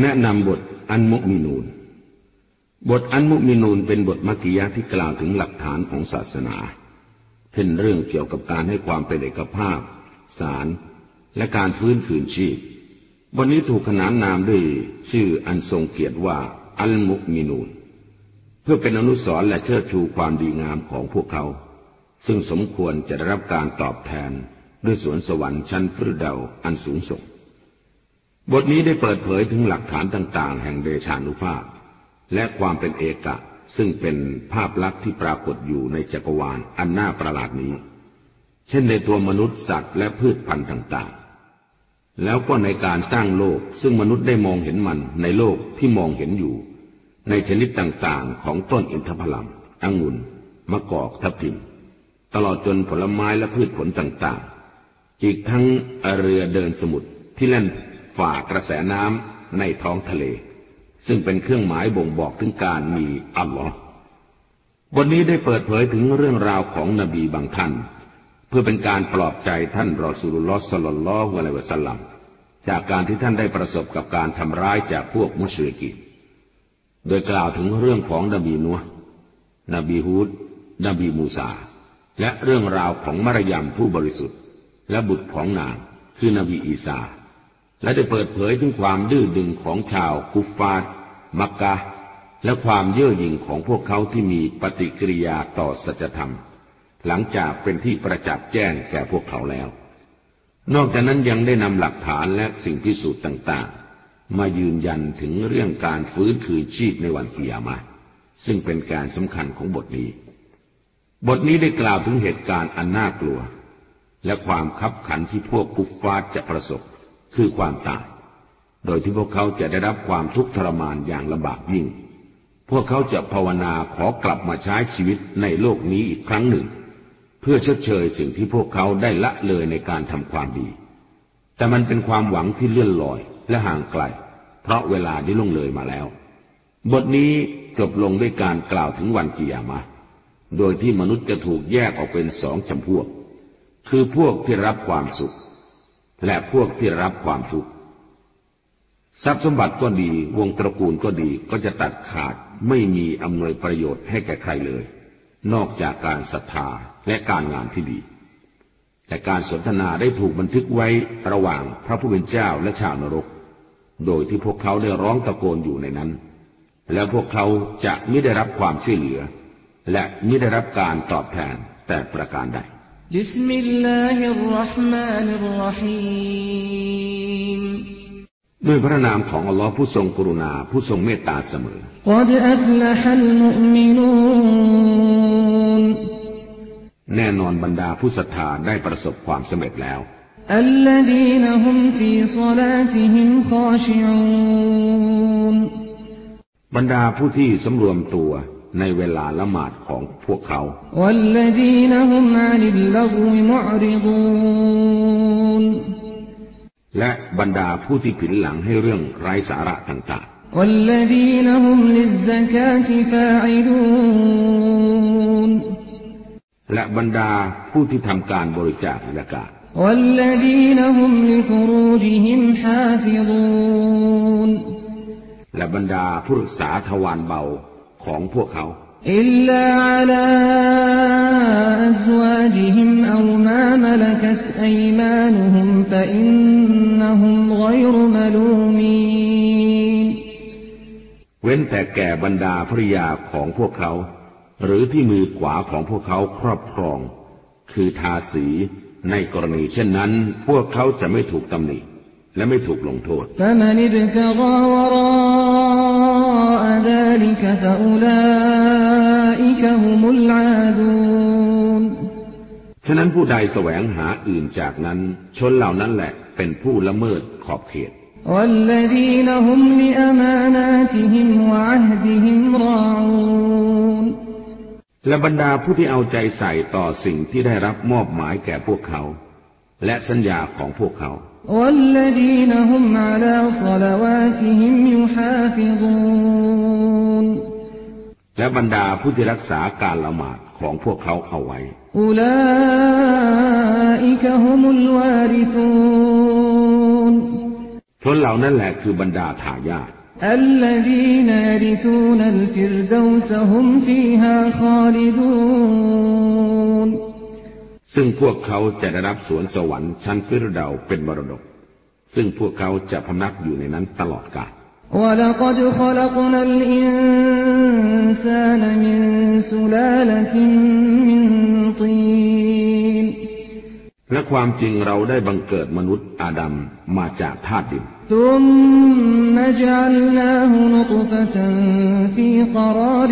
แนะนำบทอันมุมินูน บทอันมุมินูนเป็นบทมักกิยะที่กล่าวถึงหลักฐานของศาสนาเป็นเรื่องเกี่ยวกับการให้ความเป็นเอกภาพ สารและการฟื้นคืนชีพ บทนี้ถูกขนานนามด้วยชื่ออันทรงเกียรติว่า อัลมุมินูน เพื่อเป็นอนุสรณ์และเชิดชูความดีงามของพวกเขา ซึ่งสมควรจะได้รับการตอบแทนด้วยสวนสวรรค์ชั้นฟรเดาอันสูงส่ง บทนี้ได้เปิดเผยถึงหลักฐานต่าง ๆ แห่งเดชานุภาพ และความเป็นเอกะ ซึ่งเป็นภาพลักษณ์ที่ปรากฏอยู่ในจักรวาลอันน่าประหลาดนี้ เช่นในตัวมนุษย์สัตว์และพืชพันธุ์ต่าง ๆ แล้วก็ในการสร้างโลกซึ่งมนุษย์ได้มองเห็นมันในโลกที่มองเห็นอยู่ ในชนิดต่าง ๆ ของต้นอินทผลัมองุ่น มะกอกทับทิม ตลอดจนผลไม้และพืชผลต่าง ๆ อีกทั้งเรือเดินสมุทรที่เล่น ฝ่ากระแสน้ำในท้องทะเล ซึ่งเป็นเครื่องหมายบ่งบอกถึงการมีอัลลอฮ์บทนี้ได้เปิดเผยถึงเรื่องราวของนบีบางท่าน เพื่อเป็นการปลอบใจท่านรอสุลลอฮ์สลลลลอฮุอะลัยวะสัลลัมจากการที่ท่านได้ประสบกับการทำร้ายจากพวกมุชริกโดยกล่าวถึงเรื่องของนบีนัวนบีฮูด นบีมูซา และเรื่องราวของมารยามผู้บริสุทธิ์ และบุตรของนางคือนบีอีสา และได้เปิดเผยถึงความดื้อดึงของชาวกุฟฟาร์มักกะ และความเย่อหยิ่งของพวกเขาที่มีปฏิกิริยาต่อสัจธรรม หลังจากเป็นที่ประจักษ์แจ้งแก่พวกเขาแล้ว นอกจากนั้นยังได้นำหลักฐานและสิ่งพิสูจน์ต่างๆ มายืนยันถึงเรื่องการฟื้นคืนชีพในวันกิยามะซึ่งเป็นการสำคัญของบทนี้ บทนี้ได้กล่าวถึงเหตุการณ์อันน่ากลัว และความคับขันที่พวกกุฟฟาร์จะประสบ คือความตาย โดยที่พวกเขาจะได้รับความทุกข์ทรมานอย่างลำบากยิ่ง พวกเขาจะภาวนาขอกลับมาใช้ชีวิตในโลกนี้อีกครั้งหนึ่ง เพื่อชดเชยสิ่งที่พวกเขาได้ละเลยในการทำความดี แต่มันเป็นความหวังที่เลื่อนลอยและห่างไกล เพราะเวลาได้ล่วงเลยมาแล้ว บทนี้จบลงด้วยการกล่าวถึงวันกิยามะโดยที่มนุษย์จะถูกแยกออกเป็นสองจำพวก คือพวกที่รับความสุข และพวกที่รับความทุกข์ทรัพย์สมบัติก็ดี วงตระกูลก็ดีก็จะตัดขาดไม่มีอำนวยประโยชน์ให้แก่ใครเลย นอกจากการศรัทธาและการงานที่ดี แต่การสนทนาได้ถูกบันทึกไว้ระหว่างพระผู้เป็นเจ้าและชาวนรก โดยที่พวกเขาได้ร้องตะโกนอยู่ในนั้น แล้วพวกเขาจะไม่ได้รับความช่วยเหลือ และไม่ได้รับการตอบแทนแต่ประการใด بسم الله الرحمن الرحيم ด้วยพระนามของอัลลอฮ์ผู้ทรงกรุณาผู้ทรงเมตตาเสมอ قد أفلح المؤمنون แน่นอนบรรดาผู้ศรัทธาได้ประสบความสำเร็จแล้ว الذين هم في صلاتهم خاشعون บรรดาผู้ที่สำรวมตัว ในเวลาละหมาดของพวกเขาและบรรดาผู้ที่ผินหลังให้เรื่องไร้สาระต่างๆ และบรรดาผู้ที่ทำการบริจาคละกาศและบรรดาผู้รักษาทวารเบา ของพวกเขาอิลลัลอัซวาจิฮิมเอามามลักัตไอมานุฮุมฟะอินนะฮุมกอยรุมลูมีนเว้นแต่แก่บรรดาภริยาของพวกเขา หรือที่มือขวาของพวกเขาครอบครอง คือทาสีในกรณีเช่นนั้น พวกเขาจะไม่ถูกตำหนิและไม่ถูกลงโทษ ذلك فأولئك هم العادون ฉะนั้นผู้ใดแสวงหาอื่นจากนั้น ชนเหล่านั้นแหละเป็นผู้ละเมิดขอบเขต والذين هم لأماناتهم وعهدهم راعون และบรรดาผู้ที่เอาใจใส่ต่อสิ่งที่ได้รับมอบหมายแก่พวกเขา และสัญญาของพวกเขา والذين هم على صلواتهم يحافظون และบรรดาผู้ที่รักษาการละหมาดของพวกเขาเอาไว้ชนเหล่านั้นแหละคือบรรดาทายาทซึ่งพวกเขาจะได้รับสวนสวรรค์ชั้นฟิรเดาเป็นบรดก ซึ่งพวกเขาจะพำนักอยู่ในนั้นตลอดกาล ولقد خلقنا الإنسان من سلالة من طين และความจริงเราได้บังเกิดมนุษย์อาดัมมาจากธาตุดิน ثم جعلناه نطفة في قرار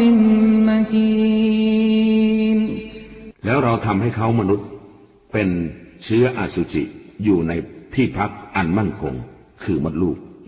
مكين แล้วเราทำให้เขามนุษย์เป็นเชื้ออสุจิอยู่ในที่พักอันมั่นคง คือมดลูก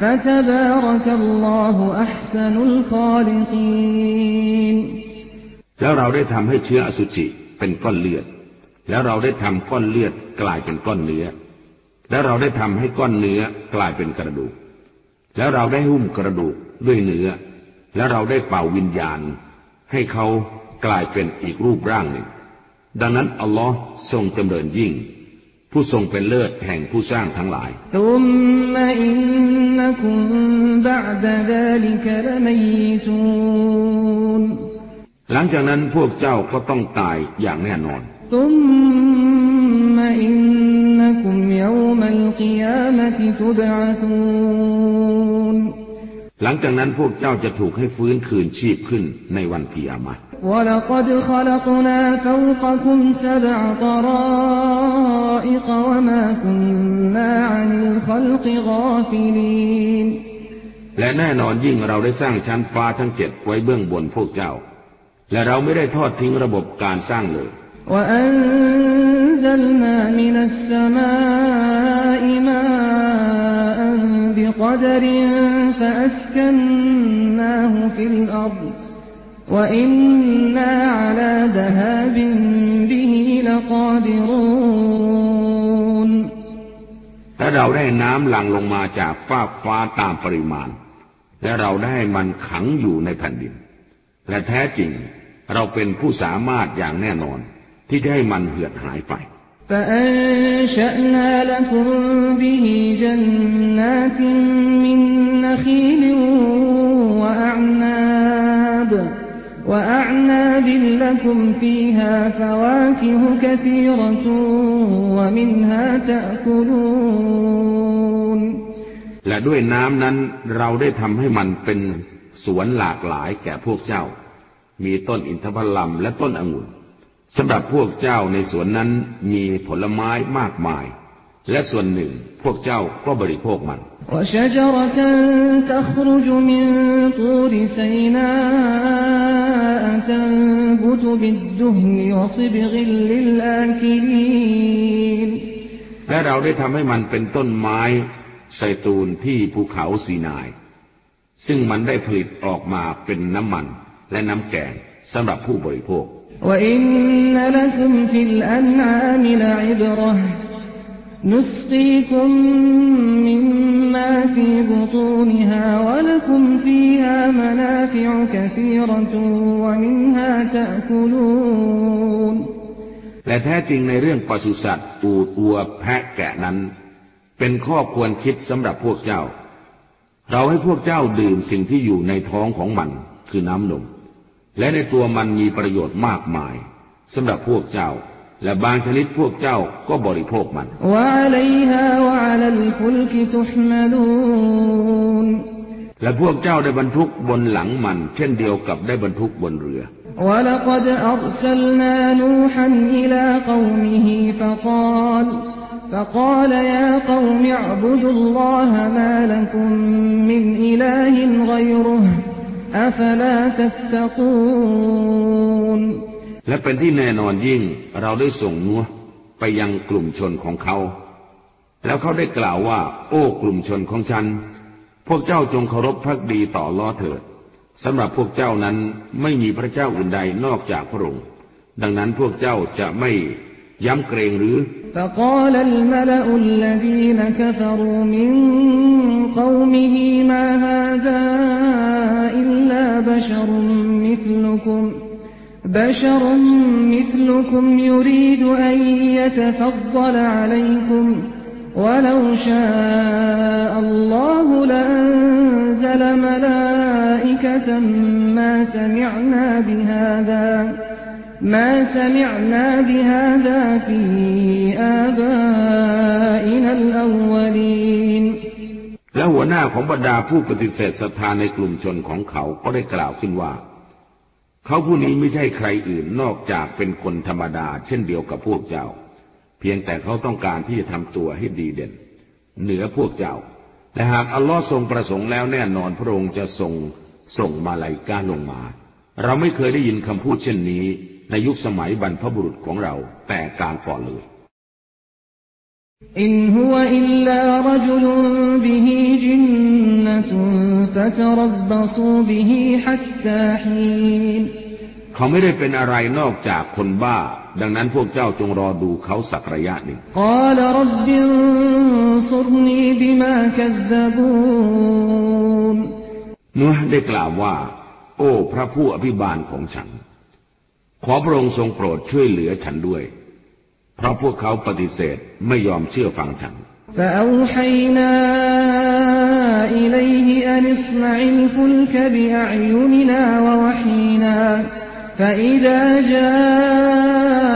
فتبارك الله أحسن الخالقين แล้วเราได้ทำให้เชื้ออสุจิเป็นก้อนเลือด แล้วเราได้ทำก้อนเลือดกลายเป็นก้อนเนื้อ แล้วเราได้ทำให้ก้อนเนื้อกลายเป็นกระดูก แล้วเราได้หุ้มกระดูกด้วยเนื้อ แล้วเราได้เป่าวิญญาณ ให้เขากลายเป็นอีกรูปร่างหนึ่ง ดังนั้นอัลลอฮ์ทรงจำเริญยิ่ง ผู้ทรงเป็นเลิศแห่งผู้สร้างทั้งหลาย ثم إنكم بعد ذلك لميتون หลังจากนั้นพวกเจ้าก็ต้องตายอย่างแน่นอน ثم إنكم يوم القيامة تبعثون หลังจากนั้นพวกเจ้าจะถูกให้ฟื้นคืนชีพขึ้นในวันกิยามะห์ ولقد خلقنا فوقكم سبع طرائق وما كنا عن الخلق غافلين และแน่นอนยิ่งเราได้สร้างชั้นฟ้าทั้งเจ็ดไว้เบื้องบนพวกเจ้า และเราไม่ได้ทอดทิ้งระบบการสร้างเลย وأنزلنا من السماء ماء بقدر فأسكناه في الأرض وإنا على ذهاب به لقادرون และเราได้น้ำหลั่งลงมาจากฟากฟ้าตามปริมาณ และเราได้ให้มันขังอยู่ในแผ่นดิน และแท้จริงเราเป็นผู้สามารถอย่างแน่นอน ที่จะให้มันเหือดหายไป فأنشأنا لكم به جنات من نخيل وأعناب وأعناب لكم فيها فواكه كثيرة ومنها تأكلون และด้วยน้ำนั้นเราได้ทำให้มันเป็นสวนหลากหลายแก่พวกเจ้า มีต้นอินทผลัมและต้นองุ่นสำหรับพวกเจ้าในสวนนั้นมีผลไม้มากมาย และส่วนหนึ่งพวกเจ้าก็บริโภคมัน وشجرة تخرج من طور سيناء تنبت بالدهن وصبغ للآكلين และเราได้ทำให้มันเป็นต้นไม้ไซตูนที่ภูเขาซีนาย ซึ่งมันได้ผลิตออกมาเป็นน้ำมันและน้ำแกงสำหรับผู้บริโภค وإن لكم في الأنعام لعبرة نسقيكم مما في بطونها ولكم فيها منافع كثيرة ومنها تأكلون และแท้จริงในเรื่องปศุสัตว์อูดอัวแพะแกะนั้น เป็นข้อควรคิดสำหรับพวกเจ้า เราให้พวกเจ้าดื่มสิ่งที่อยู่ในท้องของมันคือน้ำนม และในตัวมันมีประโยชน์มากมายสำหรับพวกเจ้า และบางชนิดพวกเจ้าก็บริโภคมัน وعليها وعلى الفلك تحملون และพวกเจ้าได้บรรทุกบนหลังมัน เช่นเดียวกับได้บรรทุกบนเรือ ولقد أرسلنا نوحا إلى قومه فقال فقال يا قوم اعبدوا الله ما لكم من إله غيره أفلا تتقون และเป็นที่แน่นอนยิ่งเราได้ส่งนัวไปยังกลุ่มชนของเขา แล้วเขาได้กล่าวว่า โอ้กลุ่มชนของฉัน พวกเจ้าจงเคารพพักดีต่อล้อเถิดสำหรับพวกเจ้านั้นไม่มีพระเจ้าอื่นใดนอกจากพระองค์ดังนั้นพวกเจ้าจะไม่ย้ำเกรงหรือ فقال الملأ الذين كفروا من قومه ما هذا إلا بشر مثلكم بشر مثلكم يريد أن يتفضل عليكم ولو شاء الله لأنزل ملائكة ما سمعنا بهذا ما سمعنا بهذا في آبائنا الأولين และหัวหน้าของบรรดาผู้ปฏิเสธศรัทธาในกลุ่มชนของเขาก็ได้กล่าวขึ้นว่า เขาผู้นี้ไม่ใช่ใครอื่นนอกจากเป็นคนธรรมดา เช่นเดียวกับพวกเจ้า เพียงแต่เขาต้องการที่จะทำตัวให้ดีเด่น เหนือพวกเจ้าและหากอัลลอฮ์ทรงประสงค์แล้วแน่นอนพระองค์จะทรงส่งมาลายกาลงมา เราไม่เคยได้ยินคำพูดเช่นนี้ ในยุคสมัยบรรพบุรุษของเราแต่การก่อนเลยอินฮุวอิลลารจุลบิฮิจินนตุฟะตรับบซูบิฮิฮัตตาฮีน เขาไม่ได้เป็นอะไรนอกจากคนบ้า ดังนั้นพวกเจ้าจงรอดูเขาสักระยะหนึ่งนูฮได้กล่าวว่า โอ้ พระผู้อภิบาลของฉัน ขอพระองค์ทรงโปรดช่วยเหลือฉันด้วย เพราะพวกเขาปฏิเสธไม่ยอมเชื่อฟังฉัน فأوحينا إليه أن اصنع الفلك بأعيننا ووحينا فإذا جاء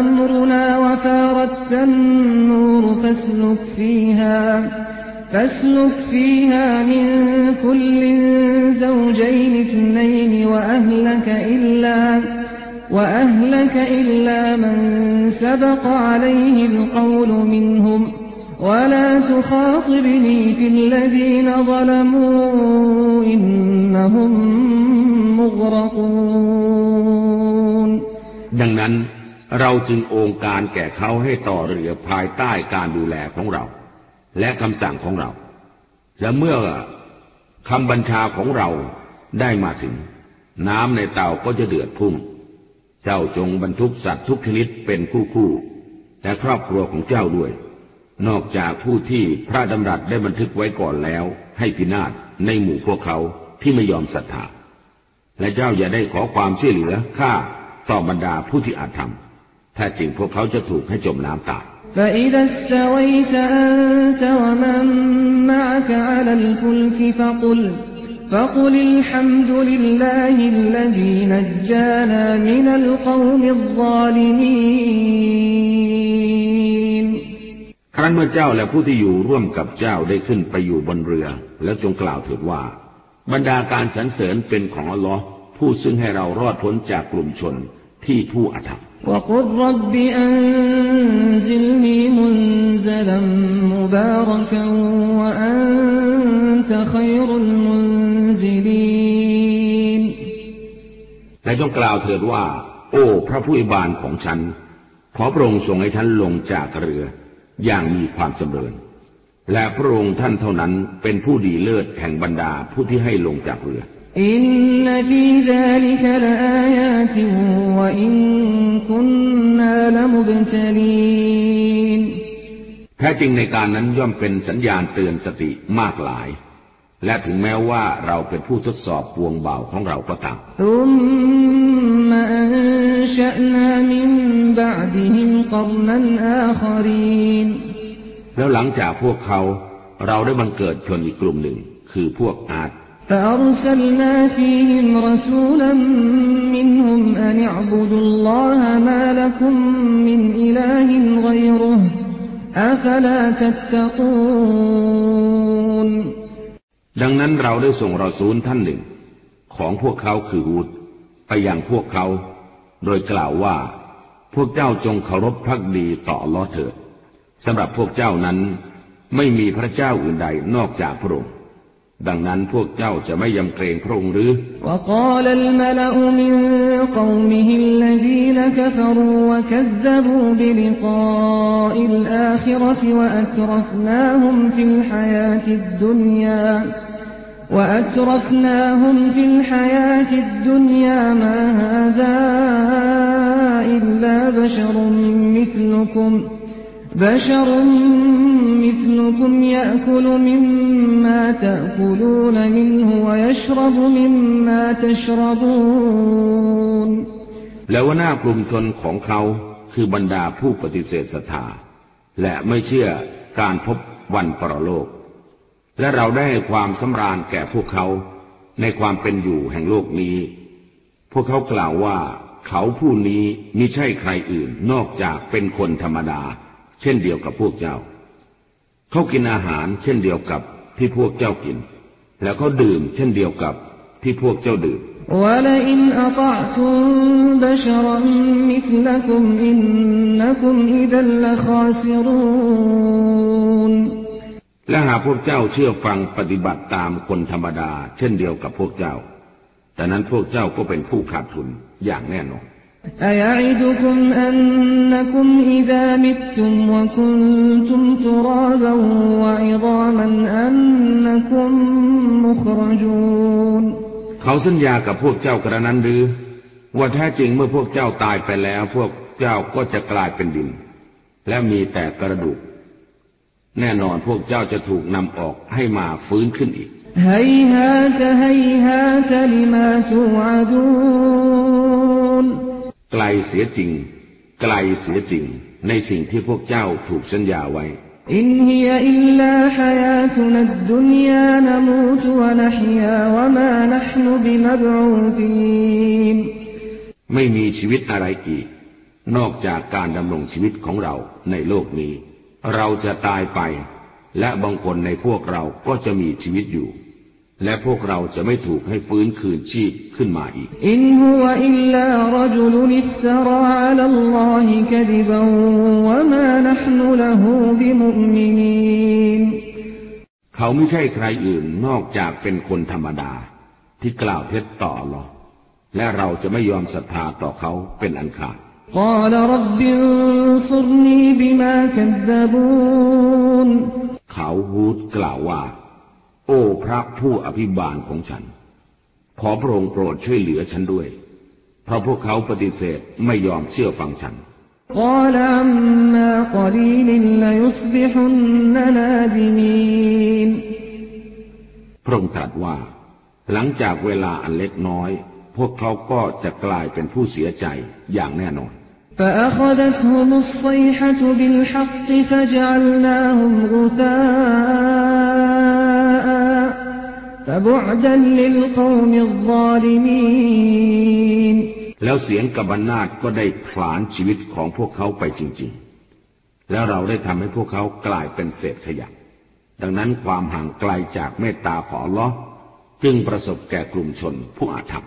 أمرنا وفاردت النور فاسلك فيها فاسلك فيها من كل زوجين اثنين وأهلك إلا وأهلك إلا من سبق عليه القول منهم. ولا تخاطبني في الذين ظلموا إنهم ดังนั้นเราจึงองค์การแก่เขาให้ต่อเรือภายใต้การดูแลของเรา และคำสั่งของเรา และเมื่อคำบัญชาของเราได้มาถึง น้ำในเต่าก็จะเดือดพุ่ง เจ้าจงบรรทุกสัตว์ทุกชนิดเป็นคู่คู่และครอบครัวของเจ้าด้วย นอกจากผู้ที่พระดำรัสได้บันทึกไว้ก่อนแล้ว ให้พินาศในหมู่พวกเขาที่ไม่ยอมศรัทธา และเจ้าอย่าได้ขอความช่วยเหลือข้าต่อบรรดาผู้ที่อาจทำมถ้าจริงพวกเขาจะถูกให้จมน้ำตายและ ครั้นเมื่อเจ้าและผู้ที่อยู่ร่วมกับเจ้าได้ขึ้นไปอยู่บนเรือ แล้วจงกล่าวถิดว่า บรรดาการสรรเสริญเป็นของอัลลอฮ์ผู้ซึ่งให้เรารอดพ้นจากกลุ่มชนที่ผู้อธรรมและจงกล่าวเถิดว่า โอ้ พระผู้อิบานของฉัน ขอพระองค์ทรงให้ฉันลงจากเรือ อย่างมีความจำเริญ และพระองค์ท่านเท่านั้นเป็นผู้ดีเลิศแห่งบรรดาผู้ที่ให้ลงจากเรือ อินนฟีซาลิกลอายาติวะอินคุนนาลมุบตลีนแท้จริงในการนั้นย่อมเป็นสัญญาณเตือนสติมากหลาย และถึงแม้ว่าเราเป็นผู้ทดสอบปวงเบาของเราก็ตามแล้วหลังจากพวกเขา เราได้บังเกิดชนอีกกลุ่มหนึ่ง คือพวกอาดเราส่งมาให้รับสุลัมมินุ่มและนิยบุญอัลลอฮามาลุ่มมินอิลลัยล์ไงรู้อัฟแลตเตตต์กูร ดังนั้นเราได้ส่งรอซูลท่านหนึ่ง ของพวกเขาคือฮูดไปยังพวกเขา โดยกล่าวว่า พวกเจ้าจงเคารพพักดีต่อลอเถิดสำหรับพวกเจ้านั้นไม่มีพระเจ้าอื่นใดนอกจากพระองค์ดังนั้นพวกเจ้าจะไม่ยำเกรงพระองค์หรือ وقال الملأ من قومه الذين كفروا وكذبوا بلقاء الآخرة وأترفناهم في الحياة الدنيا وأترفناهم في الحياة الدنيا ما هذا إلا بشر مثلكم بشر مثلكم يأكل مما تأكلون منه ويشرب مما تشربون แล้วว่าหน้ากลุ่มชนของเขาคือบรรดาผู้ปฏิเสธศรัทธา และไม่เชื่อการพบวันปรโลก และเราได้ให้ความสำราญแก่พวกเขาในความเป็นอยู่แห่งโลกนี้ พวกเขากล่าวว่า เขาผู้นี้มิใช่ใครอื่นนอกจากเป็นคนธรรมดา เช่นเดียวกับพวกเจ้า เขากินอาหารเช่นเดียวกับที่พวกเจ้ากิน แล้วเขาดื่มเช่นเดียวกับที่พวกเจ้าดื่มและหากพวกเจ้าเชื่อฟังปฏิบัติตามคนธรรมดา เช่นเดียวกับพวกเจ้า แต่นั้นพวกเจ้าก็เป็นผู้ขาดทุนอย่างแน่นอน أيعدكم أنكم إذا متم وكنتم ترابا وعظاما أنكم مخرجون เขาสัญญากับพวกเจ้ากระนั้นหรือ ว่าแท้จริงเมื่อพวกเจ้าตายไปแล้ว พวกเจ้าก็จะกลายเป็นดิน และมีแต่กระดูก แน่นอนพวกเจ้าจะถูกนำออกให้มาฟื้นขึ้นอีก هيهات هيهات لما توعدون ไกลเสียจริง ไกลเสียจริง ในสิ่งที่พวกเจ้าถูกสัญญาไว้อินฮียอิลลาฮยาตุนัดดุนยานมูตวะนะฮยาวะมานห์นุบิมบอูฟีนไม่มีชีวิตอะไรอีก นอกจากการดำรงชีวิตของเราในโลกนี้ เราจะตายไป และบางคนในพวกเราก็จะมีชีวิตอยู่ และพวกเราจะไม่ถูกให้ฟื้นคืนชีพขึ้นมาอีก إن هو إلا رجل افترى على الله كذبا وما نحن له بمؤمنين เขาไม่ใช่ใครอื่นนอกจากเป็นคนธรรมดา ที่กล่าวเท็จต่ออัลลอฮ์และเราจะไม่ยอมศรัทธาต่อเขาเป็นอันขาด قال رب انصرني بما كذبون เขาฮูดกล่าวว่า โ อ้พระผู้อภิบาลของฉัน ขอพระองค์โปรดช่วยเหลือฉันด้วย เพราะพวกเขาปฏิเสธไม่ยอมเชื่อฟังฉัน قال عما قليل ليصبحن نادمين พระองค์ตรัสว่า หลังจากเวลาอันเล็กน้อย พวกเขาก็จะกลายเป็นผู้เสียใจอย่างแน่นอน فأخذتهم الصيحة بالحق فجعلناهم غثاء فبعدا للقوم الظالمين แล้วเสียงกบบรนาตก็ได้ผลาญชีวิตของพวกเขาไปจริง ๆ แล้วเราได้ทำให้พวกเขากลายเป็นเศษขยะ ดังนั้นความห่างไกลจากเมตตาของลอจึงประสบแก่กลุ่มชนผู้อาธรรม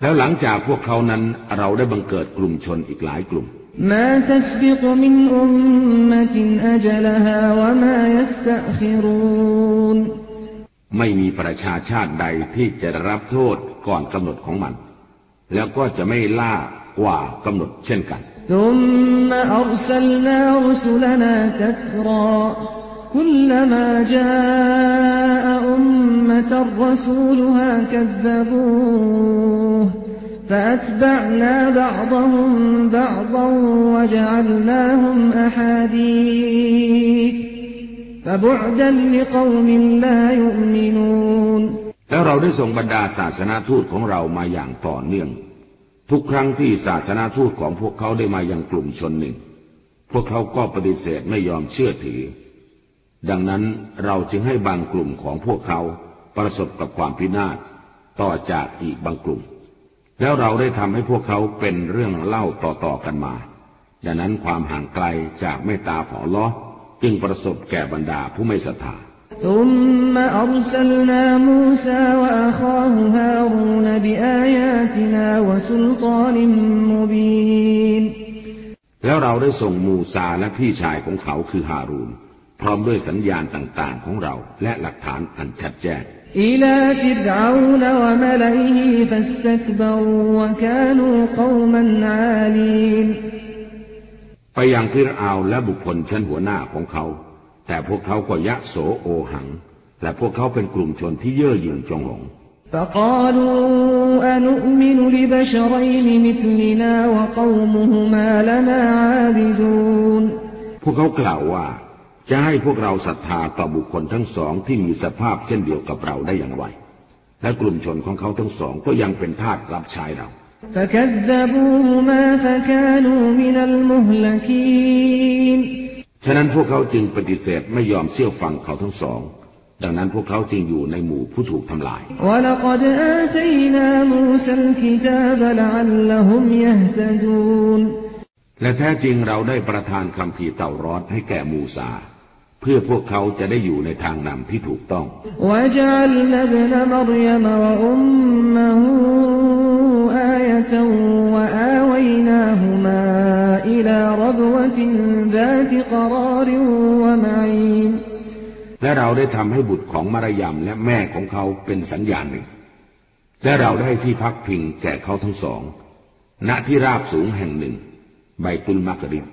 แล้วหลังจากพวกเขานั้นเราได้บังเกิดกลุ่มชนอีกหลายกลุ่ม ما تسبق من أمة أجلها وما يستأخرون ไม่มีประชาชาติใดที่จะได้รับโทษก่อนกำหนดของมัน แล้วก็จะไม่ล่ากว่ากำหนดเช่นกัน ثم أرسلنا رسلنا تترى كلما جاء أمة رسولها كذبوه فأتبعنا بعضهم بعضا وجعلناهم أحاديث فبعدا لقوم لا يؤمنون แล้วเราได้ส่งบรรดาศาสนาทูตของเรามาอย่างต่อเนื่อง ทุกครั้งที่ศาสนาทูตของพวกเขาได้มายังกลุ่มชนหนึ่ง พวกเขาก็ปฏิเสธไม่ยอมเชื่อถือ ดังนั้นเราจึงให้บางกลุ่มของพวกเขาประสบกับความพินาศต่อจากอีกบางกลุ่ม แล้วเราได้ทำให้พวกเขาเป็นเรื่องเล่าต่อๆกันมา ดังนั้นความห่างไกลจากเมตตาของลอจึงประสบแก่บรรดาผู้ไม่ศรัทธาแล้วเราได้ส่งมูซาและพี่ชายของเขาคือฮารูน พร้อมด้วยสัญญาณต่างๆของเราและหลักฐานอันชัดแจ้ง إلى فرعون وملئه فاستكبروا وكانوا قوما عالين ไปยังฟิรอาและบุคคลชั้นหัวหน้าของเขา แต่พวกเขาก็ยะโสโอหัง และพวกเขาเป็นกลุ่มชนที่เย่อหยิ่งจงหง فقالوا أنؤمن لبشرين مثلنا وقومهما لنا عابدون พวกเขากล่าวว่า จะให้พวกเราศรัทธาต่อบุคคลทั้งสองที่มีสภาพเช่นเดียวกับเราได้อย่างไร และกลุ่มชนของเขาทั้งสองก็ยังเป็นทาสรับใช้เรา ฉะนั้นพวกเขาจึงปฏิเสธไม่ยอมเชื่อฟังเขาทั้งสอง ดังนั้นพวกเขาจึงอยู่ในหมู่ผู้ถูกทำลาย และแท้จริงเราได้ประทานคำพีเต่ารอดให้แก่มูซา เพื่อพวกเขาจะได้อยู่ในทางนำที่ถูกต้อง และเราได้ทำให้บุตรของมารยามและแม่ของเขาเป็นสัญญาณหนึ่ง และเราได้ที่พักพิงแก่เขาทั้งสอง ณที่ราบสูงแห่งหนึ่ง ใบตุลมักริบ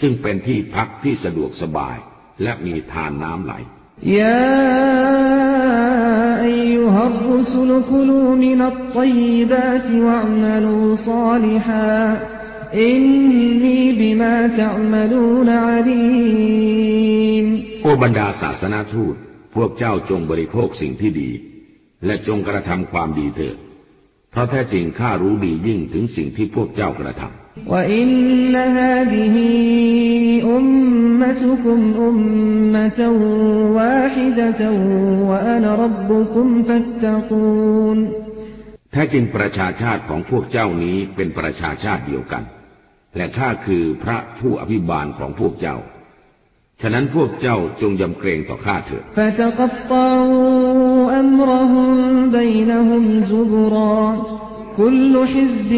ซึ่งเป็นที่พักที่สะดวกสบาย และมีทานน้ำไหล ยาอายุฮัรรุสลคุลูมินัตตยบาติวะมลูซาลิฮาอินนีบิมาตะมลูนอาลีมโอบรรดาศาสนาทูต พวกเจ้าจงบริโภคสิ่งที่ดี และจงกระทำความดีเถิดเพราะแท้จริงข้ารู้ดียิ่งถึงสิ่งที่พวกเจ้ากระทำ وإن هذه أمتكم أمة واحدة وأنا ربكم فاتقون แท้จริงประชาชาติของพวกเจ้านี้เป็นประชาชาติเดียวกัน และข้าคือพระผู้อภิบาลของพวกเจ้า ฉะนั้นพวกเจ้าจงยำเกรงต่อข้าเถิด فتقطعوا أمرهم بينهم زبرا كل حزب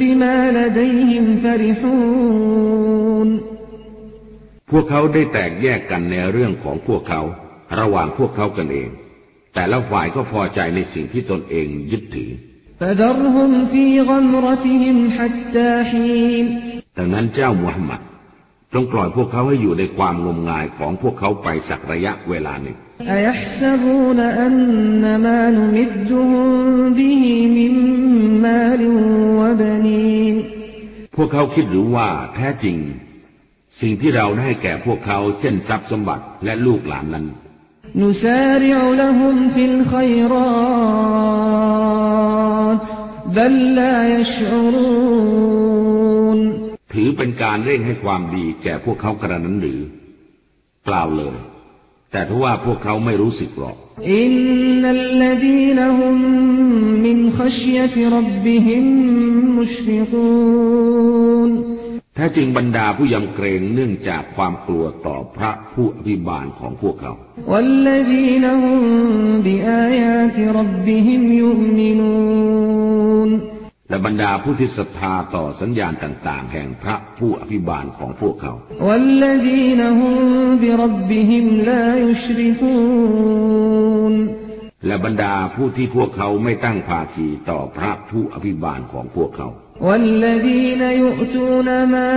بما لديهم فرحون พวกเขาได้แตกแยกกันในเรื่องของพวกเขา ระหว่างพวกเขากันเอง แต่ละฝ่ายก็พอใจในสิ่งที่ตนเองยึดถือ فذرهم في غمرتهم حتى حين ดังนั้นเจ้ามุฮัมมัดจงปล่อยพวกเขาให้อยู่ในความงมงายของพวกเขาไปสักระยะเวลาหนึ่ง أيحسبون أن ما نمدهم به من مال وبنين พวกเขาคิดหรือว่าแท้จริง สิ่งที่เราได้ให้แก่พวกเขาเช่นทรัพย์สมบัติและลูกหลานนั้น نسارع لهم في الخيرات بل لا يشعرون ถือเป็นการเร่งให้ความดีแก่พวกเขากระนั้นหรือ เปล่าเลย แต่ทว่าพวกเขาไม่รู้สึกหรอก อินนัลลดีนฮุมมินขชยติรับบิฮิมมุชฟิกูนแท้จริงบรรดาผู้ยำเกรงเนื่องจากความกลัวต่อพระผู้อภิบาลของพวกเขา วัลลดีนฮุมบิอายาติรับบิฮิมยุมินูน และบรรดาผู้ที่ศรัทธาต่อสัญญาณต่างๆ แห่งพระผู้อภิบาลของพวกเขา والذين هم بربهم لا يشركون และบรรดาผู้ที่พวกเขาไม่ตั้งภาคีต่อพระผู้อภิบาลของพวกเขา والذين يؤتون ما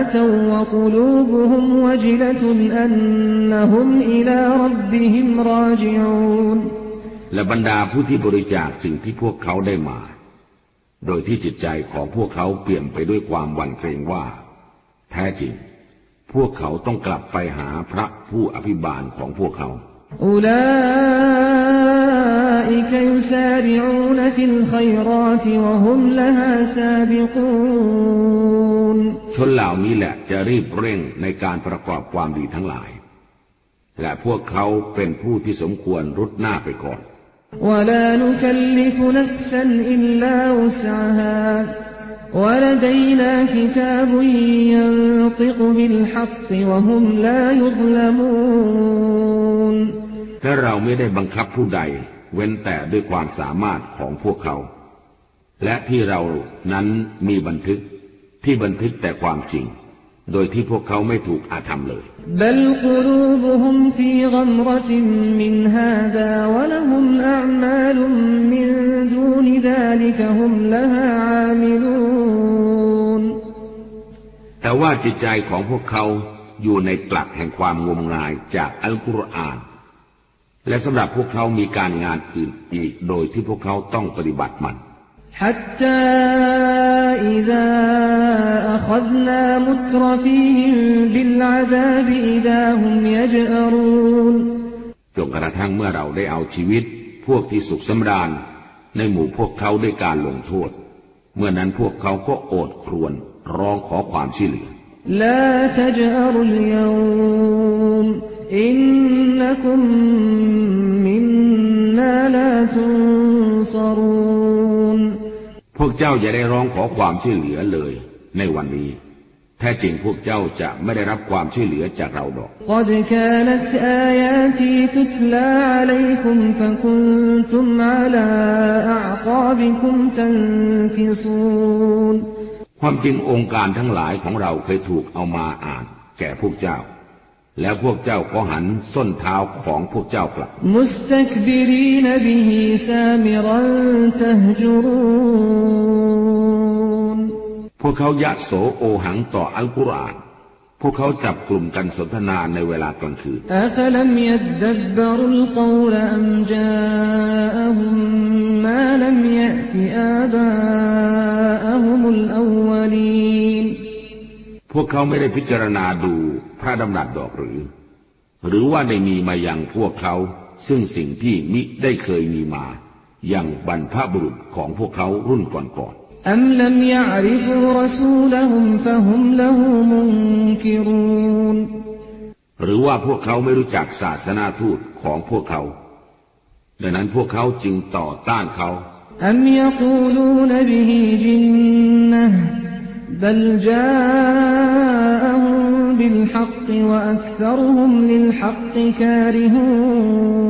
آتوا وقلوبهم وجلة أنهم إلى ربهم راجعون และบรรดาผู้ที่บริจาคสิ่งที่พวกเขาได้มา โดยที่จิตใจของพวกเขาเปี่ยมไปด้วยความหวั่นเกรงว่า แท้จริง พวกเขาต้องกลับไปหาพระผู้อภิบาลของพวกเขาأولئك يسارعون في الخيرات وهم لها سابقونนชนเหล่านี้แหละจะรีบเร่งในการประกอบความดีทั้งหลาย และพวกเขาเป็นผู้ที่สมควรรุดหน้าไปก่อน ولا نكلف نفسا إلا وسعها ولدينا كتاب ينطق بالحق وهم لا يظلمون และเราไม่ได้บังคับผู้ใด เว้นแต่ด้วยความสามารถของพวกเขา และที่เรานั้นมีบันทึก ที่บันทึกแต่ความจริง โดยที่พวกเขาไม่ถูกอาธรรมเลย بل قلوبهم في غمرة من هذا ولهم أعمال من دون ذلك هم لها عاملون แต่ว่าจิตใจของพวกเขาอยู่ในปลักแห่งความงมงายจากอัลกุรอาน และสำหรับพวกเขามีการงานอื่นอีกโดยที่พวกเขาต้องปฏิบัติมัน حتى إذا أخذنا مترفيهم بالعذاب إذا هم يجأرون จนกระทั่งเมื่อเราได้เอาชีวิต พวกที่สุขสำราญ ในหมู่พวกเขาด้วยการลงโทษ เมื่อนั้นพวกเขาก็โอดครวญร้องขอความช่วยเหลือ لا تجأروا اليوم إنكم منا لا تنصرون พวกเจ้าอย่าได้ร้องขอความช่วยเหลือเลย ในวันนี้ แท้จริงพวกเจ้าจะไม่ได้รับความช่วยเหลือจากเราดอกความจริงองค์การทั้งหลายของเราเคยถูกเอามาอ่าน แก่พวกเจ้า แล้วพวกเจ้าก็หันส้นเท้าของพวกเจ้ากลับ มุสตักบิรีนบิฮิซามิรันตฮจรูนพวกเขายะโสโอหังต่ออัลกุรอาน พวกเขาจับกลุ่มกันสนทนาในเวลากลางคืนอาฟลัมยัดดับบรุลกาวลอัมจาอะฮุมมาลัมยะติอาบาอะฮุมุลอวลีน พวกเขาไม่ได้พิจารณาดูพระดำรัสดอกหรือ หรือว่าได้มีมาอย่างพวกเขาซึ่งสิ่งที่มิได้เคยมีมา อย่างบรรพบุรุษของพวกเขารุ่นก่อนๆหรือว่าพวกเขาไม่รู้จักศาสนาทูตของพวกเขา ดังนั้นพวกเขาจึงต่อต้านเขา بل جاءهم بالحق وأكثرهم للحق كارهون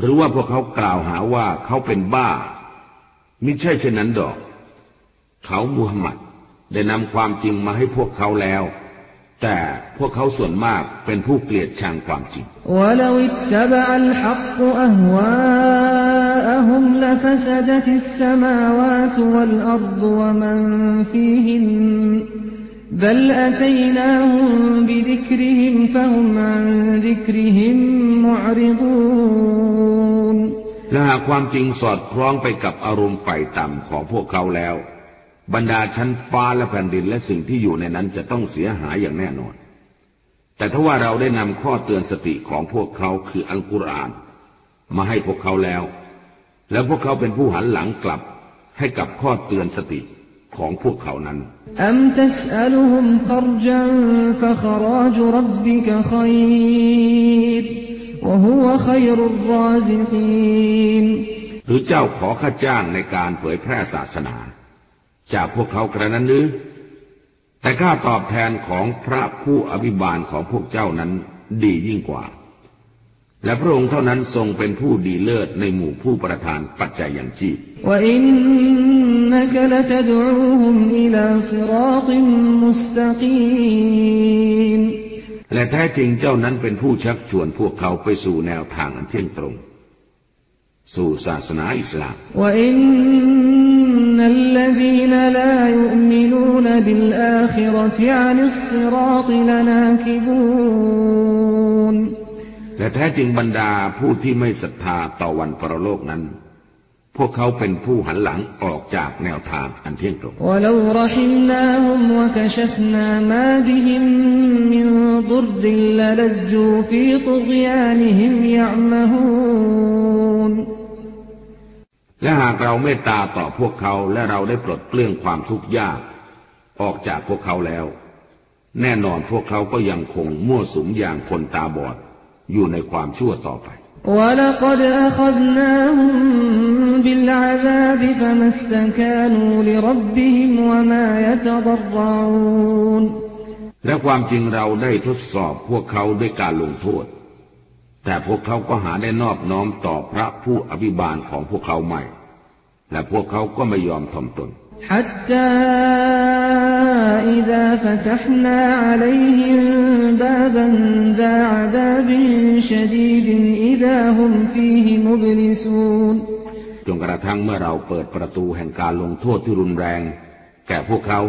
หรือว่าพวกเขากล่าวหาว่าเขาเป็นบ้า มิใช่เช่นนั้นดอก เขามูฮัมหมัดได้นำความจริงมาให้พวกเขาแล้ว แต่พวกเขาส่วนมากเป็นผู้เกลียดชังความจริง ولو اتبع الحق أهواءهم لفسدت السماوات والأرض ومن فيهن بل أتيناهم بذكرهم فهم عن ذكرهم معرضون และหากความจริงสอดคล้องไปกับอารมณ์ไฟต่ำของพวกเขาแล้ว บรรดาชั้นฟ้าและแผ่นดินและสิ่งที่อยู่ในนั้นจะต้องเสียหายอย่างแน่นอน แต่ถ้าว่าเราได้นำข้อเตือนสติของพวกเขาคืออัลกุรอาน มาให้พวกเขาแล้ว แล้วพวกเขาเป็นผู้หันหลังกลับให้กับข้อเตือนสติของพวกเขานั้นหรือเจ้าขอข้าจ้างในการเผยแพร่ศาสนา จากพวกเขากระนั้นหรือ แต่ค่าตอบแทนของพระผู้อภิบาลของพวกเจ้านั้นดียิ่งกว่า และพระองค์เท่านั้นทรงเป็นผู้ดีเลิศในหมู่ผู้ประทานปัจจัยอย่างชีพและแท้จริงเจ้านั้นเป็นผู้ชักชวนพวกเขาไปสู่แนวทางอันเที่ยงตรง สู่ศาสนาอิสลามและแท้จริงเจ้านั้นเป็นผู้ชักชวนพวกเขาไปสู่แนวทางอันเที่ยงตรงสู่ศาสนาอิสลาม และแท้จริงบรรดาผู้ที่ไม่ศรัทธาต่อวันประโลกนั้น พวกเขาเป็นผู้หันหลังออกจากแนวทางอันเที่ยงตรงและหากเราเมตตาต่อพวกเขาและเราได้ปลดเปลื้องความทุกข์ยาก ออกจากพวกเขาแล้ว แน่นอนพวกเขาก็ยังคงมั่วสุมอย่างคนตาบอด อยู่ในความชั่วต่อไป ولقد أخذناهم بالعذاب فما استكانوا لربهم وما يتضرعون และความจริงเราได้ทดสอบพวกเขาด้วยการลงโทษ แต่พวกเขาก็หาได้นอบน้อมต่อพระผู้อภิบาลของพวกเขาไม่ และพวกเขาก็ไม่ยอมทำตน حتى إذا فتحنا عليهم بابا ذا عذاب شديد إذا هم فيه مبلسون จนกระทั่งเมื่อเราเปิดประตูแห่งการลงโทษที่รุนแรง แก่พวกเขา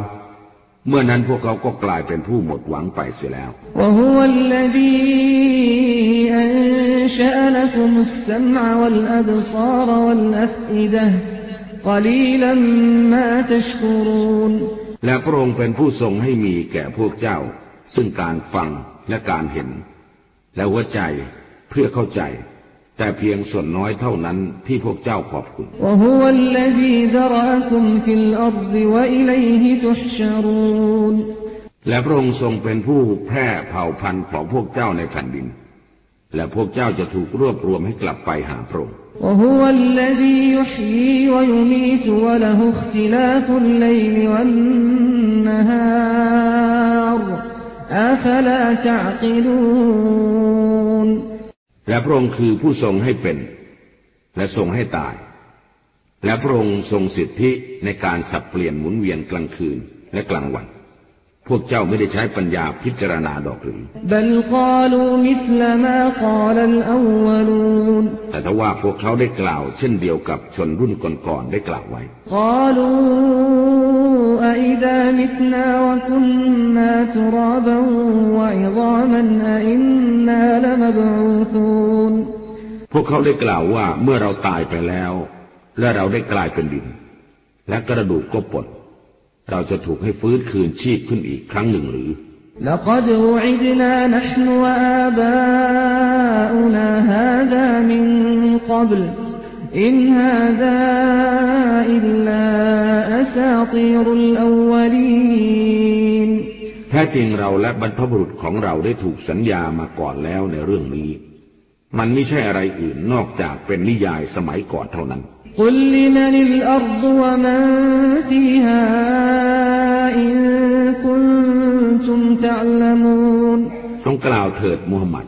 เมื่อนั้นพวกเขาก็กลายเป็นผู้หมดหวังไปเสียแล้ว وهو الذي أنشأ และพระองค์เป็นผู้ทรงให้มีแก่พวกเจ้า ซึ่งการฟังและการเห็น และหัวใจเพื่อเข้าใจ แต่เพียงส่วนน้อยเท่านั้นที่พวกเจ้าขอบคุณ และพระองค์ทรงเป็นผู้แพร่เผ่าพันธุ์ของพวกเจ้าในแผ่นดิน และพวกเจ้าจะถูกรวบรวมให้กลับไปหาพระองค์ وهو الذي يحيي ويميت وله اختلاف الليل والنهار أفلا تعقلون และพระองค์คือผู้ทรงให้เป็น และทรงให้ตาย และพระองค์ทรงสิทธิในการสับเปลี่ยนหมุนเวียนกลางคืนและกลางวัน พวกเจ้าไม่ได้ใช้ปัญญาพิจารณาดอกหรือแต่ถ้าว่าพวกเขาได้กล่าว เช่นเดียวกับชนรุ่นก่อนๆได้กล่าวไว้พวกเขาได้กล่าวว่าเมื่อเราตายไปแล้ว และเราได้กลายเป็นดิน และกระดูกก็ปด เราจะถูกให้ฟื้นคืนชีพขึ้นอีกครั้งหนึ่งหรือ لقد وعدنا نحن وآباؤنا هذا من قبل إن هذا إلا أساطير الأولين แท้จริงเราและบรรพบุรุษของเราได้ถูกสัญญามาก่อนแล้วในเรื่องนี้ มันไม่ใช่อะไรอื่นนอกจากเป็นนิยายสมัยก่อนเท่านั้น قل لمن الأرض ومن فيها إن كنتم تعلمون จงกล่าวเถิดมูฮัมหมัด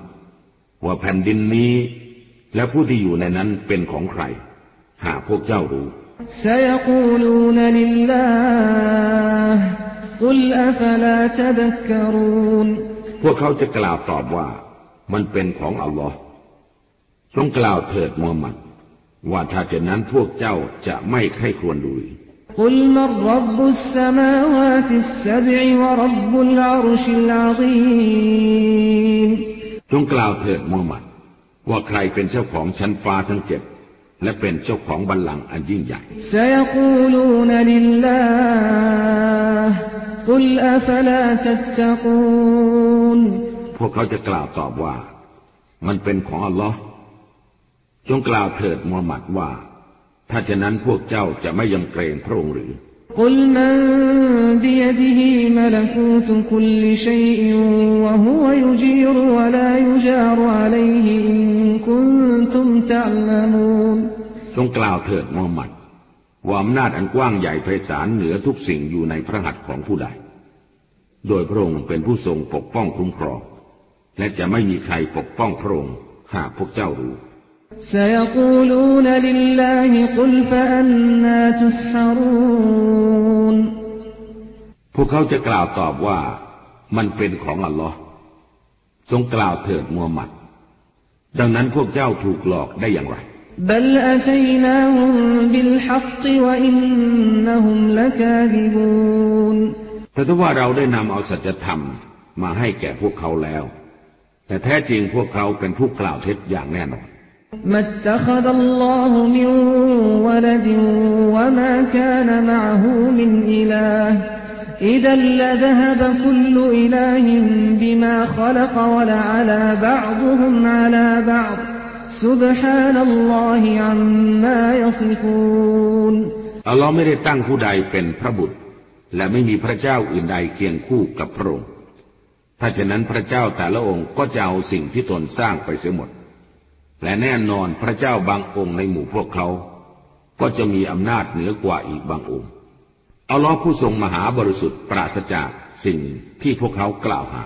ว่าแผ่นดินนี้ และผู้ที่อยู่ในนั้นเป็นของใคร หากพวกเจ้ารู้ سيقولون لله قل أفلا تذكرون พวกเขาจะกล่าวตอบว่า มันเป็นของอัลลอฮ์จงกล่าวเถิดมูฮัมหมัด ว่าถ้าเช่นนั้นพวกเจ้าจะไม่ใคร่ควรดูหรือจงกล่าวเถิดมูฮัมหมัด ว่าใครเป็นเจ้าของชั้นฟ้าทั้งเจ็ดและเป็นเจ้าของบัลลังก์อันยิ่งใหญ่พวกเขาจะกล่าวตอบว่า มันเป็นของอัลลอฮ์ จงกล่าวเถิดมูฮัมหมัดว่า ถ้าฉะนั้นพวกเจ้าจะไม่ยำเกรงพระองค์หรือ قل من بيده ملكوت كل شيء وهو يجير ولا يجار عليه إن كنتم تعلمون จงกล่าวเถิดมูฮัมหมัด ว่าอำนาจอันกว้างใหญ่ไพศาลเหนือทุกสิ่งอยู่ในพระหัตถ์ของผู้ใด โดยพระองค์เป็นผู้ทรงปกป้องคุ้มครอง และจะไม่มีใครปกป้องพระองค์หากพวกเจ้ารู้ سيقولون لله قل فأنا تسحرون พวกเขาจะกล่าวตอบว่ามันเป็นของอัลลอฮ์จงกล่าวเถิดมูฮัมหมัด ดังนั้นพวกเจ้าถูกหลอกได้อย่างไร بل أتيناهم بالحق وإنهم لكاذبون แต่ถ้าว่าเราได้นำเอาสัจธรรมมาให้แก่พวกเขาแล้ว แต่แท้จริงพวกเขาเป็นผู้กล่าวเท็จอย่างแน่นอน ما اتخذ الله من ولد وما كان معه من إله إذا لذهب كل إله بما خلق ولعلى بعضهم على بعض سبحان الله عما يصفون อัลลอฮ์ไม่ได้ตั้งผู้ใดเป็นพระบุตร และไม่มีพระเจ้าอื่นใดเคียงคู่กับพระองค์ ถ้าฉะนั้นพระเจ้าแต่ละองค์ก็จะเอาสิ่งที่ตนสร้างไปเสียหมด และแน่นอนพระเจ้าบางองค์ในหมู่พวกเขา ก็จะมีอำนาจเหนือกว่าอีกบางองค์เอาล้อผู้ทรงมหาบริสุทธิ์ปราศจากสิ่งที่พวกเขากล่าวหา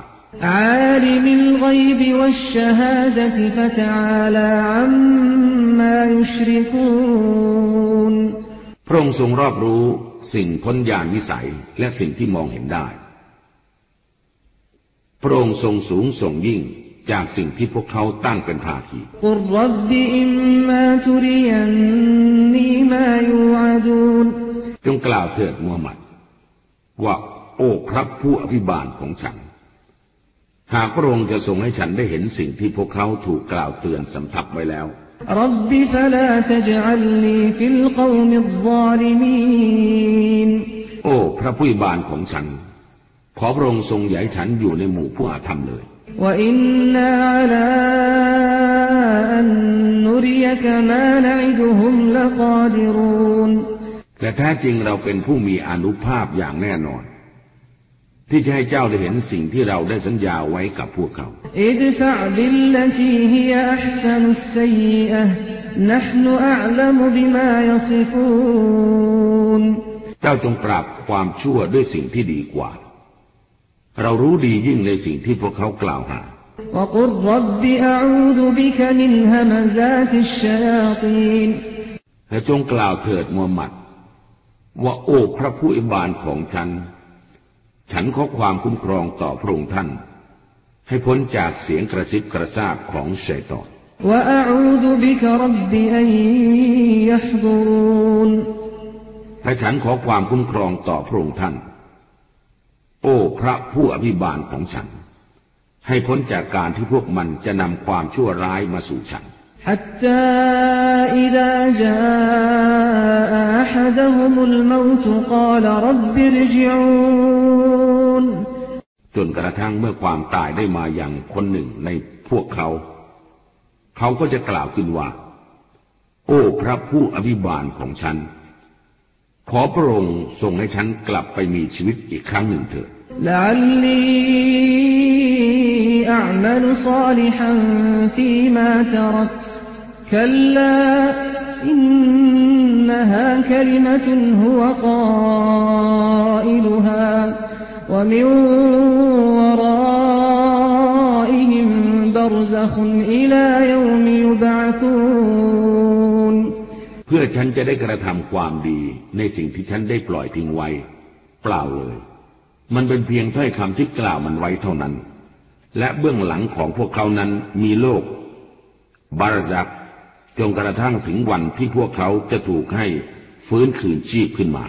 พระองค์ทรงรอบรู้สิ่งพ้นญาณวิสัยและสิ่งที่มองเห็นได้ พระองค์ทรงสูงส่งยิ่ง จากสิ่งที่พวกเขาตั้งเป็นภาคีจงกล่าวเถิดมูฮัมหมัด ว่าโอ้พระผู้อภิบาลของฉัน หากพระองค์จะทรงให้ฉันได้เห็นสิ่งที่พวกเขาถูกกล่าวเตือนสำทับไว้แล้วرب فلا تجعلني في القوم الظالمينโอ้ พระผู้อภิบาลของฉัน ขอพระองค์ทรงอย่าให้ฉันอยู่ในหมู่ผู้อาธรรมเลย และแท้จริงเราเป็นผู้มีอานุภาพอย่างแน่นอน ที่จะให้เจ้าได้เห็นสิ่งที่เราได้สัญญาไว้กับพวกเขาเจ้าจงปรับความชั่วด้วยสิ่งที่ดีกว่า เรารู้ดียิ่งในสิ่งที่พวกเขากล่าวหาและจงกล่าวเถิดมูฮัมหมัด ว่าโอ้พระผู้อิบานของฉัน ฉันขอความคุ้มครองต่อพระองค์ท่าน ให้พ้นจากเสียงกระซิบกระซาบของชัยตอนและฉันขอความคุ้มครองต่อพระองค์ท่าน โอ้พระผู้อภิบาลของฉัน ให้พ้นจากการที่พวกมันจะนำความชั่วร้ายมาสู่ฉัน حتى إذا جاء أحدهم الموت قال رب ارجعون จนกระทั่งเมื่อความตายได้มาอย่างคนหนึ่งในพวกเขา เขาก็จะกล่าวขึ้นว่า โอ้พระผู้อภิบาลของฉัน ขอพระองค์ทรงให้ฉันกลับไปมีชีวิตอีกครั้งหนึ่งเถิด لعلي أعمل صالحا فيما ترك كلا إنها كلمة هو قائلها ومن ورائهم برزخ إلى يوم يبعثون เพื่อฉันจะได้กระทำความดีในสิ่งที่ฉันได้ปล่อยทิ้งไว้ เปล่าเลย มันเป็นเพียงถ้อยคำที่กล่าวมันไว้เท่านั้น และเบื้องหลังของพวกเขานั้นมีโลก บารซักจนกระทั่งถึงวันที่พวกเขาจะถูกให้ฟื้นคืนชีพขึ้นมา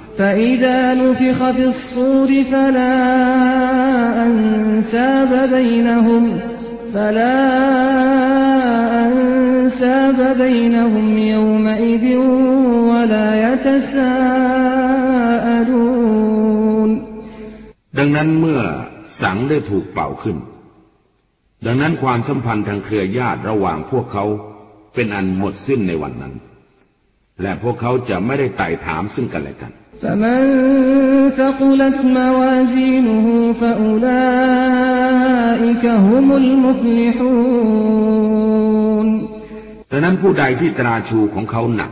ดังนั้นเมื่อสังได้ถูกเป่าขึ้น ดังนั้นความสัมพันธ์ทางเครือญาติระหว่างพวกเขาเป็นอันหมดสิ้นในวันนั้น และพวกเขาจะไม่ได้ไต่ถามซึ่งกันและกันดังนั้นผู้ใดที่ตราชูของเขาหนัก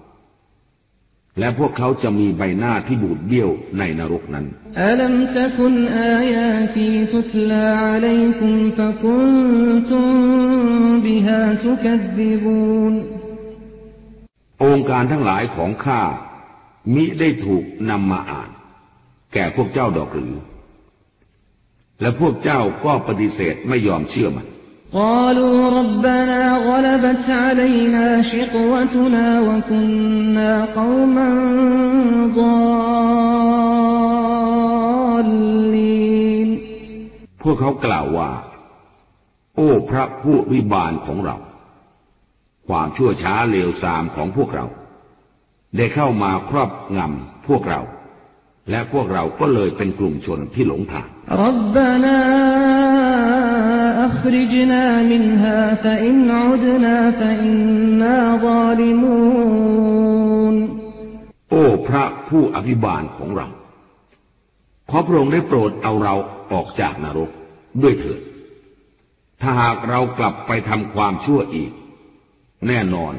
และพวกเขาจะมีใบหน้าที่บูดเบี้ยวในนรกนั้นอัลมตะคุนอายาตีทุตลาอะลัยคุมฟะคุนตุมบิฮาทุกัดดิบูนองค์การทั้งหลายของข้ามิได้ถูกนำมาอ่าน แก่พวกเจ้าดอกหรือ และพวกเจ้าก็ปฏิเสธไม่ยอมเชื่อมัน قالوا ربنا غلبت علينا شقوتنا وكنا قوما ضالين พวกเขากล่าวว่า โอ้พระผู้วิบาลของเรา ความชั่วช้าเลวทรามของพวกเรา ได้เข้ามาครอบงำพวกเรา และพวกเราก็เลยเป็นกลุ่มชนที่หลงทาง ربنا أخرجنا منها فإن عدنا فإنا ظالمون โอ้พระผู้อภิบาลของเรา ขอพระองค์ได้โปรดเอาเราออกจากนรกด้วยเถิด ถ้าหากเรากลับไปทำความชั่วอีก แน่นอน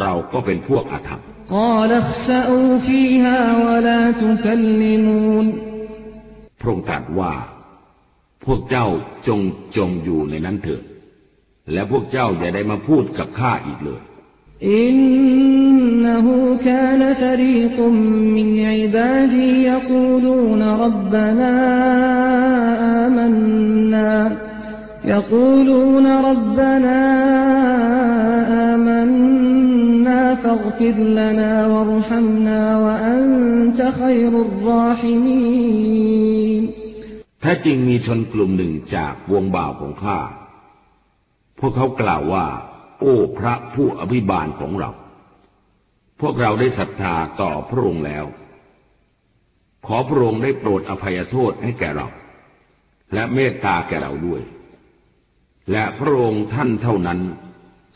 เราก็เป็นพวกอาธรรม قال اخسأوا فيها ولا تكلمون พระองค์ตรัสว่า พวกเจ้าจงจมอยู่ในนั้นเถิด และพวกเจ้าอย่าได้มาพูดกับข้าอีกเลย إنه كان فريق من عبادي يقولون ربنا آمنا يقولون ربنا آمنا فاغفر لنا وارحمنا وأنت خير الراحمين แท้จริงมีชนกลุ่มหนึ่งจากวงบ่าวของข้า พวกเขากล่าวว่า โอ้พระผู้อภิบาลของเรา พวกเราได้ศรัทธาต่อพระองค์แล้ว ขอพระองค์ได้โปรดอภัยโทษให้แก่เรา และเมตตาแก่เราด้วย และพระองค์ท่านเท่านั้น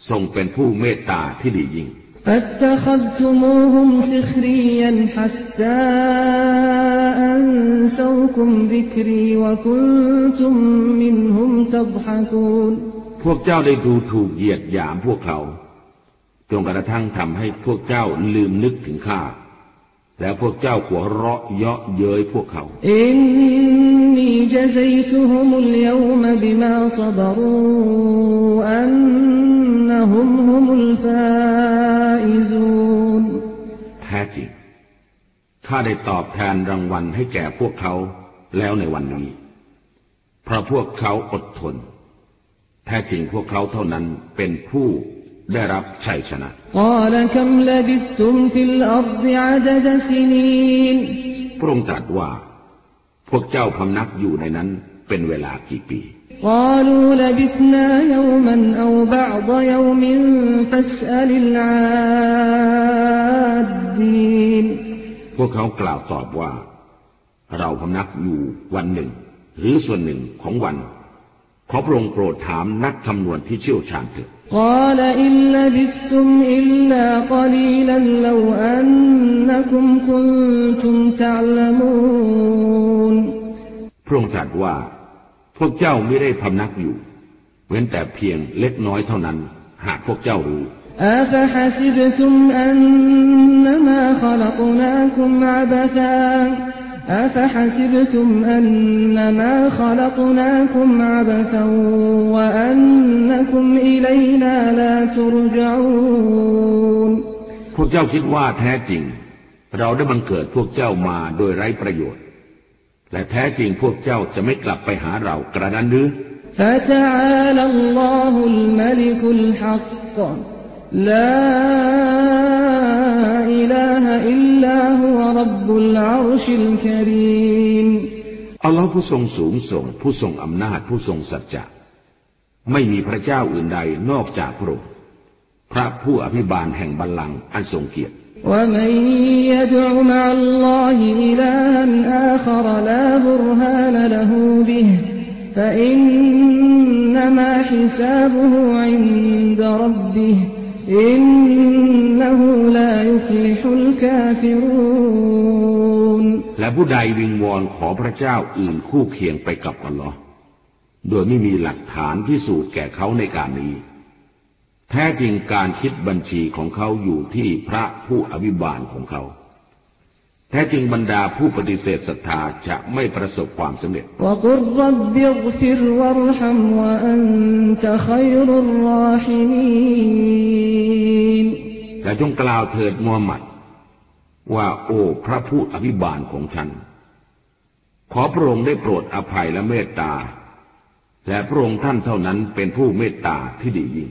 ทรงเป็นผู้เมตตาที่ดียิ่ง فاتخذتموهم سخريا حتى أنسوكم ذكري وكنتم منهم تضحكون พวกเจ้าได้ดูถูกเหยียดหยามพวกเขาจนกระทั่งทำให้พวกเจ้าลืมนึกถึงข้า แล้วพวกเจ้าหัวเราะเยาะเย้ยพวกเขาอินนีจะซียซุฮุมุลยวมบิมาซบรูอันนหุมฮุมุลฟาอิซูนแท้จริงข้าได้ตอบแทนรางวัลให้แก่พวกเขาแล้วในวันนี้ เพราะพวกเขาอดทน แท้จริงพวกเขาเท่านั้นเป็นผู้ ได้รับชัยชนะพระองค์ตรัสว่า พวกเจ้าพำนักอยู่ในนั้นเป็นเวลากี่ปี พวกเขากล่าวตอบว่า เราพำนักอยู่วันหนึ่ง หรือส่วนหนึ่งของวัน ขอพระองค์โปรดถามนักคำนวณที่เชี่ยวชาญเถิด قال إن لبثتم إلا قليلا لو أنكم كنتم تعلمون พระองค์ตรัสว่า พวกเจ้าไม่ได้พำนักอยู่ เว้นแต่เพียงเล็กน้อยเท่านั้น หากพวกเจ้ารู้ أفحسبتم أنما خلقناكم عبثا أفحسبتم أنما خلقناكم عبثا وأنكم إلينا لا ترجعون พวกเจ้าคิดว่าแท้จริง เราได้บังเกิดพวกเจ้ามาโดยไร้ประโยชน์ และแท้จริงพวกเจ้าจะไม่กลับไปหาเรากระนั้นหรือ فتعالى الله الملك الحق لا إله إلا هو رب العرش الكريم อัลลอฮ์ผู้ทรงสูงส่ง ผู้ทรงอำนาจผู้ทรงสัจจะไม่มีพระเจ้าอื่นใดนอกจากพระองค์พระผู้อภิบาลแห่งบัลลังก์อันทรงเกียรติ ومن และผู้ใดวิงวอนขอพระเจ้าอื่นคู่เคียงไปกับอัลลอฮ์โดยไม่มีหลักฐานพิสูจน์แก่เขาในการนี้ แท้จริงการคิดบัญชีของเขาอยู่ที่พระผู้อภิบาลของเขา แท้จริงบรรดาผู้ปฏิเสธศรัทธาจะไม่ประสบความสำเร็จและจงกล่าวเถิดมูฮัมหมัด ว่าโอ้พระผู้อภิบาลของฉัน ขอพระองค์ได้โปรดอภัยและเมตตา และพระองค์ท่านเท่านั้นเป็นผู้เมตตาที่ดียิ่ง